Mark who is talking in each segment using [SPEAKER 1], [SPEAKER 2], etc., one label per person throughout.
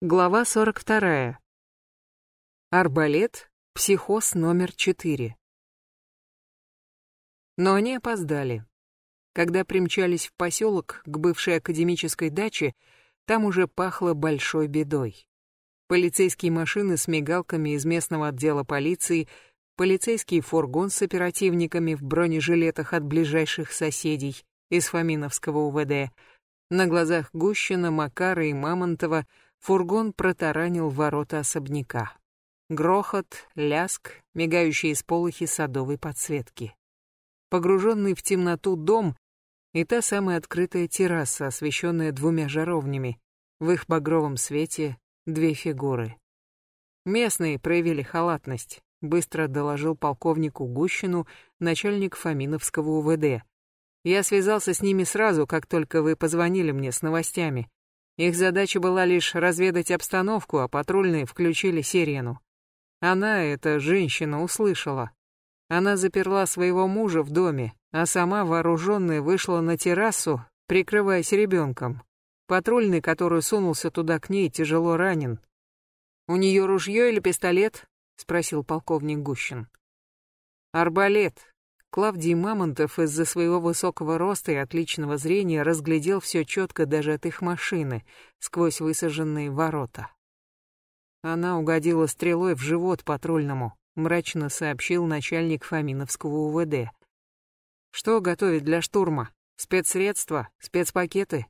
[SPEAKER 1] Глава 42. Арбалет. Психоз номер 4. Но они опоздали. Когда примчались в поселок к бывшей академической даче, там уже пахло большой бедой. Полицейские машины с мигалками из местного отдела полиции, полицейский фургон с оперативниками в бронежилетах от ближайших соседей из Фоминовского УВД. На глазах Гущина, Макара и Мамонтова – фургон протаранил ворота особняка. Грохот, ляск, мигающие сполохи садовой подсветки. Погруженный в темноту дом и та самая открытая терраса, освещенная двумя жаровнями, в их багровом свете две фигуры. Местные проявили халатность, быстро доложил полковнику Гущину начальник Фоминовского УВД. Я связался с ними сразу, как только вы позвонили мне с новостями. Их задача была лишь разведать обстановку, а патрульные включили сирену. Она, эта женщина, услышала. Она заперла своего мужа в доме, а сама, вооруженная, вышла на террасу, прикрываясь ребенком. Патрульный, который сунулся туда к ней, тяжело ранен. «У нее ружье или пистолет?» — спросил полковник Гущин. «Арбалет», Клавдий Мамонтов из-за своего высокого роста и отличного зрения разглядел все четко даже от их машины, сквозь высаженные ворота. Она угодила стрелой в живот патрульному, мрачно сообщил начальник Фоминовского УВД. Что готовить для штурма? Спецсредства? Спецпакеты?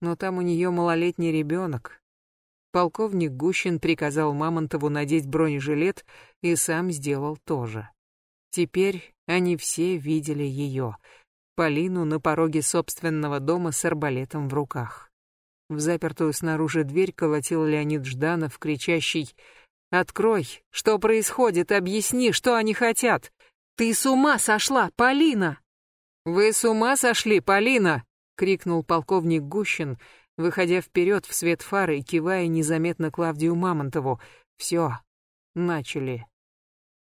[SPEAKER 1] Но там у нее малолетний ребенок. Полковник Гущин приказал Мамонтову надеть бронежилет и сам сделал то же. Теперь они все видели ее, Полину на пороге собственного дома с арбалетом в руках. В запертую снаружи дверь колотил Леонид Жданов, кричащий «Открой! Что происходит? Объясни, что они хотят! Ты с ума сошла, Полина!» «Вы с ума сошли, Полина!» — крикнул полковник Гущин, выходя вперед в свет фары и кивая незаметно Клавдию Мамонтову. «Все, начали».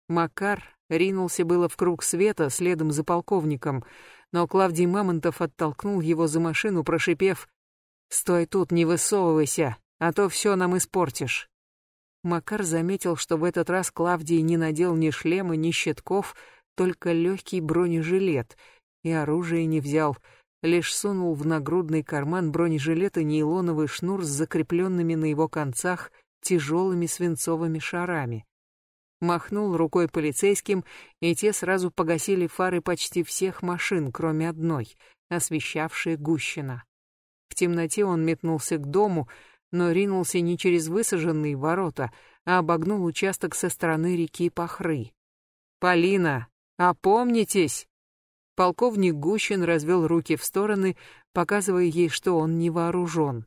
[SPEAKER 1] Макар, Ринулся было в круг света следом за полковником, но Клавдий Мамонтов оттолкнул его за машину, прошипев «Стой тут, не высовывайся, а то все нам испортишь». Макар заметил, что в этот раз Клавдий не надел ни шлема, ни щитков, только легкий бронежилет, и оружие не взял, лишь сунул в нагрудный карман бронежилета нейлоновый шнур с закрепленными на его концах тяжелыми свинцовыми шарами махнул рукой полицейским, и те сразу погасили фары почти всех машин, кроме одной, освещавшей Гущина. В темноте он метнулся к дому, но ринулся не через высаженные ворота, а обогнул участок со стороны реки Пахры. «Полина, опомнитесь!» Полковник Гущин развел руки в стороны, показывая ей, что он не вооружен.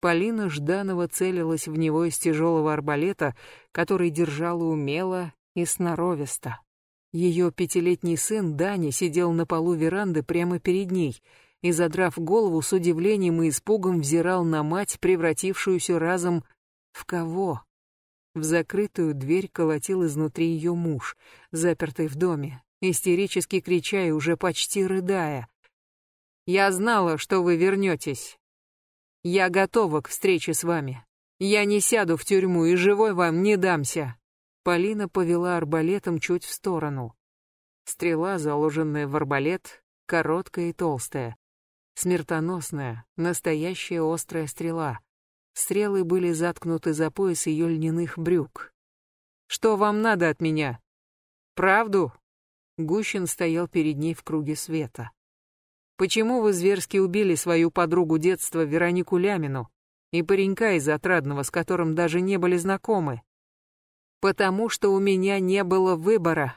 [SPEAKER 1] Полина Жданова целилась в него из тяжелого арбалета, который держала умело и сноровисто. Ее пятилетний сын Даня сидел на полу веранды прямо перед ней и, задрав голову, с удивлением и испугом взирал на мать, превратившуюся разом в кого? В закрытую дверь колотил изнутри ее муж, запертый в доме, истерически крича и уже почти рыдая. «Я знала, что вы вернетесь. Я готова к встрече с вами. Я не сяду в тюрьму и живой вам не дамся. Полина повела арбалетом чуть в сторону. Стрела, заложенная в арбалет, короткая и толстая. Смертоносная, настоящая острая стрела. Стрелы были заткнуты за пояс ее льняных брюк. «Что вам надо от меня?» «Правду?» Гущин стоял перед ней в круге света. Почему вы зверски убили свою подругу детства Веронику Лямину и паренька из Отрадного, с которым даже не были знакомы? Потому что у меня не было выбора.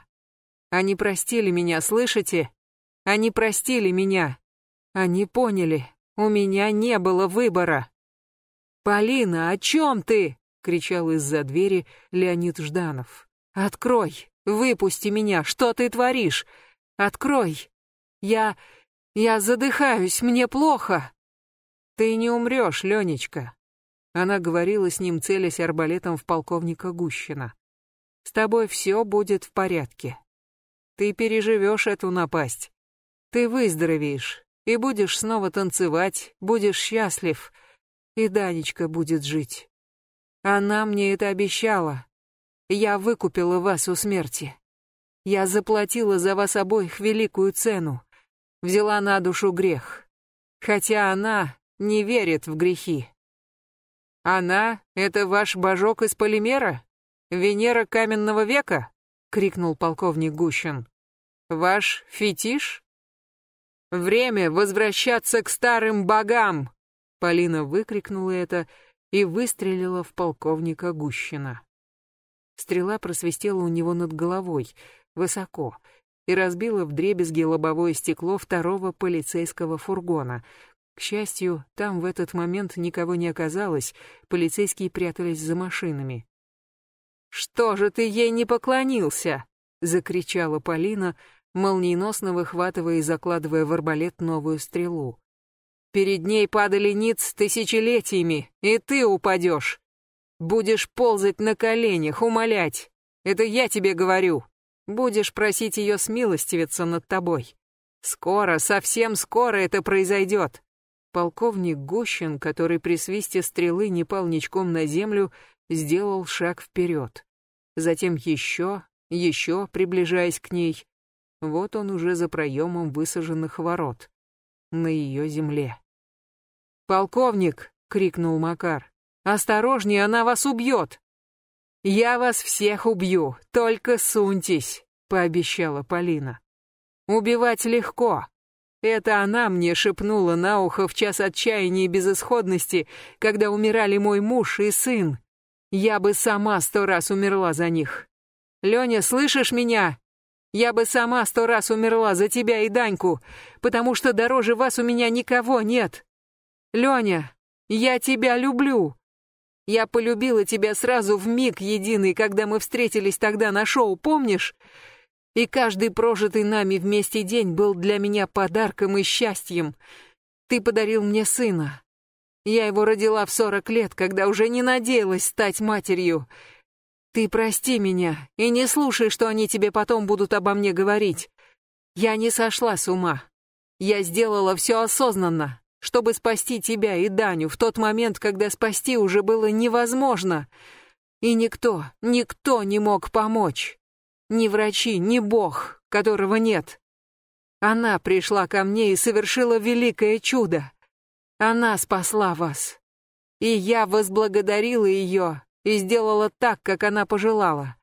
[SPEAKER 1] Они простили меня, слышите? Они простили меня. Они поняли, у меня не было выбора. «Полина, о чем ты?» — кричал из-за двери Леонид Жданов. «Открой! Выпусти меня! Что ты творишь? Открой! Я... Я задыхаюсь, мне плохо. Ты не умрешь, Ленечка. Она говорила с ним, целясь арбалетом в полковника Гущина. С тобой все будет в порядке. Ты переживешь эту напасть. Ты выздоровеешь и будешь снова танцевать, будешь счастлив. И Данечка будет жить. Она мне это обещала. Я выкупила вас у смерти. Я заплатила за вас обоих великую цену. Взяла на душу грех. Хотя она не верит в грехи. Она — это ваш божок из полимера? Венера каменного века? крикнул полковник Гущин. Ваш фетиш? Время возвращаться к старым богам! Полина выкрикнула это и выстрелила в полковника Гущина. Стрела просвистела у него над головой, высоко, и разбила вдребезги лобовое стекло второго полицейского фургона. К счастью, там в этот момент никого не оказалось, полицейские прятались за машинами. «Что же ты ей не поклонился?» — закричала Полина, молниеносно выхватывая и закладывая в арбалет новую стрелу. «Перед ней падали ниц тысячелетиями, и ты упадешь. Будешь ползать на коленях, умолять. Это я тебе говорю. Будешь просить ее смилостивиться над тобой. Скоро, совсем скоро это произойдет». Полковник Гущин, который при свисте стрелы не пал ничком на землю, сделал шаг вперед. Затем еще, еще, приближаясь к ней. Вот он уже за проемом высаженных ворот. На ее земле. «Полковник!» — крикнул Макар. «Осторожнее, она вас убьет!» «Я вас всех убью, только суньтесь!» — пообещала Полина. «Убивать легко!» Это она мне шепнула на ухо в час отчаяния и безысходности, когда умирали мой муж и сын. Я бы сама сто раз умерла за них. Леня, слышишь меня? Я бы сама сто раз умерла за тебя и Даньку, потому что дороже вас у меня никого нет. Леня, я тебя люблю. Я полюбила тебя сразу в миг единый, когда мы встретились тогда на шоу, помнишь? И каждый прожитый нами вместе день был для меня подарком и счастьем. Ты подарил мне сына, я его родила в сорок лет, когда уже не надеялась стать матерью. Ты прости меня и не слушай, что они тебе потом будут обо мне говорить. Я не сошла с ума. Я сделала все осознанно, чтобы спасти тебя и Даню в тот момент, когда спасти уже было невозможно. И никто, никто не мог помочь. Ни врачи, ни Бог, которого нет. Она пришла ко мне и совершила великое чудо. Она спасла вас. И я возблагодарила ее и сделала так, как она пожелала.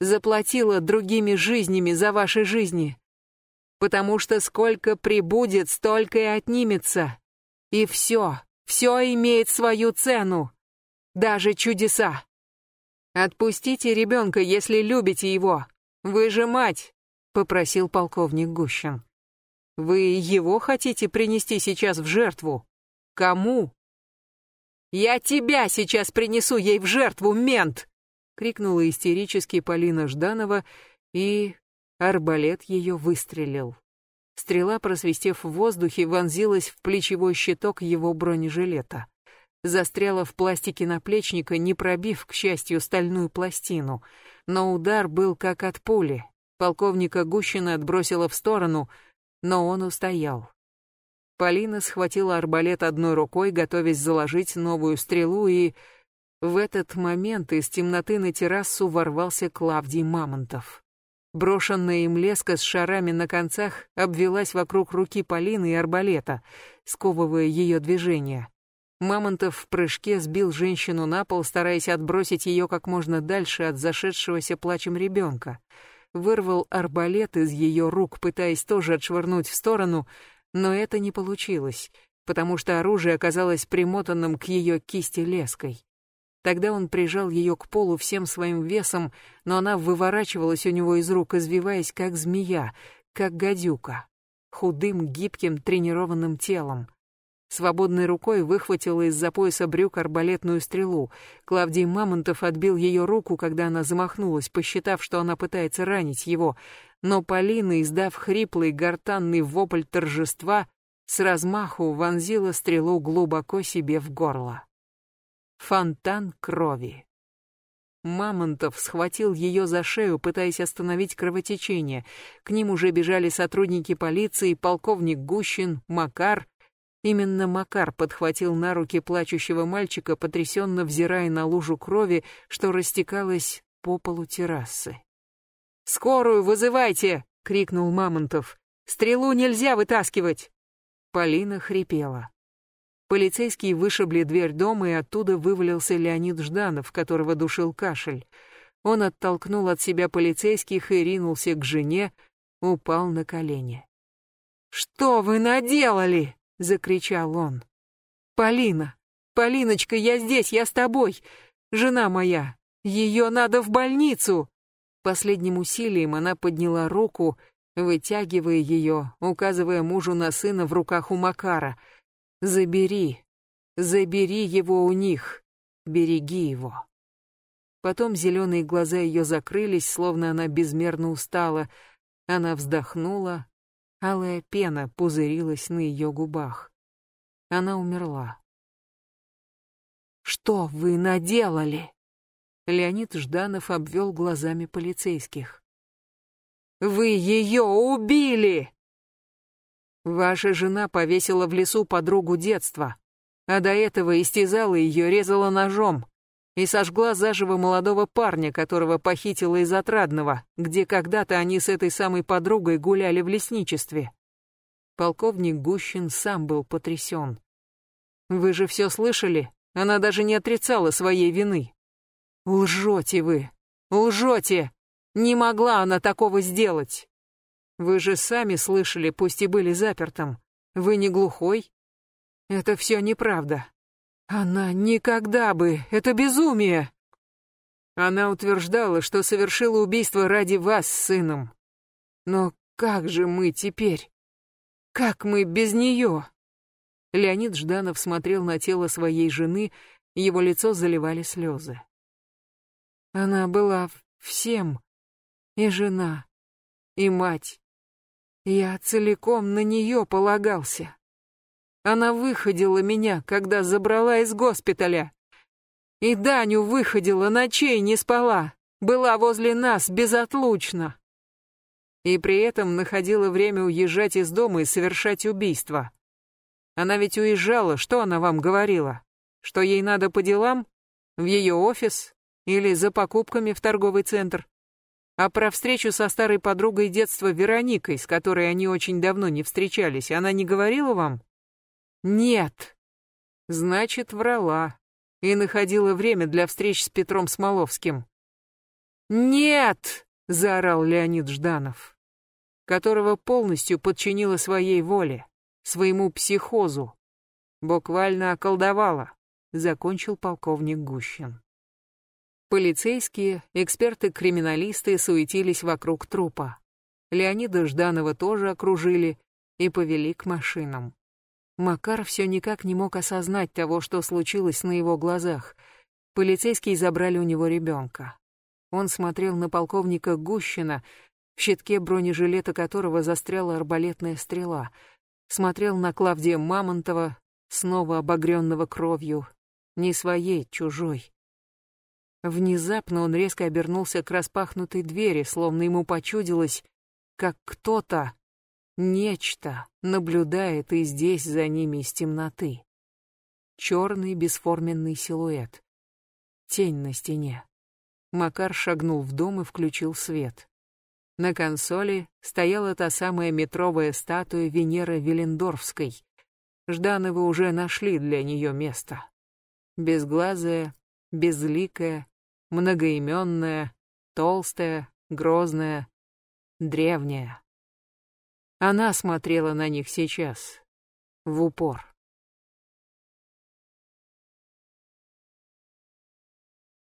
[SPEAKER 1] Заплатила другими жизнями за ваши жизни. Потому что сколько прибудет, столько и отнимется. И все, все имеет свою цену. Даже чудеса. Отпустите ребенка, если любите его. Вы же мать, попросил полковник Гущин. Вы его хотите принести сейчас в жертву? Кому? «Я тебя сейчас принесу ей в жертву, мент!» — крикнула истерически Полина Жданова, и арбалет ее выстрелил. Стрела, просвистев в воздухе, вонзилась в плечевой щиток его бронежилета. Застряла в пластике наплечника, не пробив, к счастью, стальную пластину. Но удар был как от пули. Полковника Гущина отбросило в сторону, но он устоял. Полина схватила арбалет одной рукой, готовясь заложить новую стрелу, и... В этот момент из темноты на террасу ворвался Клавдий Мамонтов. Брошенная им леска с шарами на концах обвелась вокруг руки Полины и арбалета, сковывая ее движение. Мамонтов в прыжке сбил женщину на пол, стараясь отбросить ее как можно дальше от зашедшегося плачем ребенка. Вырвал арбалет из ее рук, пытаясь тоже отшвырнуть в сторону, но это не получилось, потому что оружие оказалось примотанным к ее кисти леской. Тогда он прижал ее к полу всем своим весом, но она выворачивалась у него из рук, извиваясь как змея, как гадюка, худым, гибким, тренированным телом. Свободной рукой выхватила из-за пояса брюк арбалетную стрелу. Клавдий Мамонтов отбил ее руку, когда она замахнулась, посчитав, что она пытается ранить его, но Полина, издав хриплый гортанный вопль торжества, с размаху вонзила стрелу глубоко себе в горло. Фонтан крови. Мамонтов схватил ее за шею, пытаясь остановить кровотечение. К ним уже бежали сотрудники полиции, полковник Гущин, Макар. Именно Макар подхватил на руки плачущего мальчика, потрясенно взирая на лужу крови, что растекалась по полу террасы. «Скорую вызывайте!» — крикнул Мамонтов. «Стрелу нельзя вытаскивать!» Полина хрипела. Полицейские вышибли дверь дома, и оттуда вывалился Леонид Жданов, которого душил кашель. Он оттолкнул от себя полицейских и ринулся к жене, упал на колени. «Что вы наделали?» — закричал он. «Полина! Полиночка, я здесь, я с тобой! Жена моя! Ее надо в больницу!» Последним усилием она подняла руку, вытягивая ее, указывая мужу на сына в руках у Макара. «Забери, забери его у них, береги его». Потом зеленые глаза ее закрылись, словно она безмерно устала. Она вздохнула, алая пена пузырилась на ее губах. Она умерла. «Что вы наделали?» Леонид Жданов обвел глазами полицейских. «Вы ее убили!» Ваша жена повесила в лесу подругу детства, а до этого истязала ее, резала ножом и сожгла заживо молодого парня, которого похитила из Отрадного, где когда-то они с этой самой подругой гуляли в лесничестве. Полковник Гущин сам был потрясен. «Вы же все слышали? Она даже не отрицала своей вины. Лжете вы! Лжете! Не могла она такого сделать! Вы же сами слышали, пусть и были запертым. Вы не глухой? Это все неправда. Она никогда бы... Это безумие! Она утверждала, что совершила убийство ради вас с сыном. Но как же мы теперь? Как мы без нее? Леонид Жданов смотрел на тело своей жены, его лицо заливали слезы. Она была всем. И жена, и мать. Я целиком на нее полагался. Она выходила меня, когда забрала из госпиталя. И Даню выходила, ночей не спала. Была возле нас безотлучно. И при этом находила время уезжать из дома и совершать убийство. Она ведь уезжала, что она вам говорила? Что ей надо по делам? В ее офис? Или за покупками в торговый центр. А про встречу со старой подругой детства Вероникой, с которой они очень давно не встречались, она не говорила вам? Нет. Значит, врала. И находила время для встреч с Петром Смоловским. «Нет!» — заорал Леонид Жданов, которого полностью подчинила своей воле, своему психозу. Буквально околдовала, закончил полковник Гущин. Полицейские, эксперты-криминалисты суетились вокруг трупа. Леонида Жданова тоже окружили и повели к машинам. Макар все никак не мог осознать того, что случилось на его глазах. Полицейские забрали у него ребенка. Он смотрел на полковника Гущина, в щитке бронежилета которого застряла арбалетная стрела. Смотрел на Клавдия Мамонтова, снова обогренного кровью. Не своей, чужой. Внезапно он резко обернулся к распахнутой двери, словно ему почудилось, как кто-то, нечто, наблюдает и здесь за ними из темноты. Черный бесформенный силуэт. Тень на стене. Макар шагнул в дом и включил свет. На консоли стояла та самая метровая статуя Венеры Велендорфской. Ждановы уже нашли для нее место. Безглазая, безликая, многоименная, толстая, грозная, древняя. Она смотрела на них сейчас, в упор.